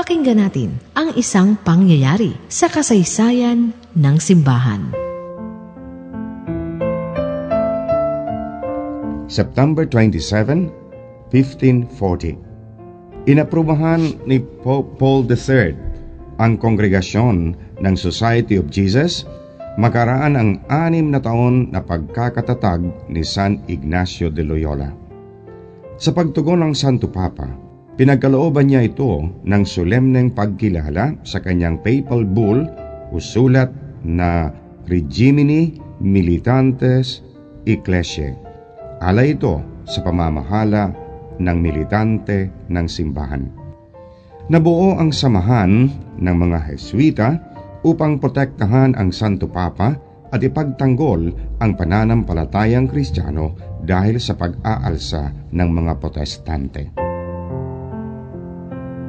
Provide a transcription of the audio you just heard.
Pakinggan natin ang isang pangyayari sa kasaysayan ng simbahan. September 27, 1540 Inaprubahan ni Pope Paul III ang kongregasyon ng Society of Jesus makaraan ang anim na taon na pagkakatatag ni San Ignacio de Loyola. Sa pagtugon ng Santo Papa, pinagkalooban niya ito ng solemneng pagkilala sa kanyang papal bull o sulat na Regimini Militantes Ecclesiae. Ala ito sa pamamahala ng militante ng simbahan. Nabuo ang samahan ng mga Heswita upang protektahan ang Santo Papa at ipagtanggol ang pananampalatayang Kristiyano dahil sa pag-aalsa ng mga protestante.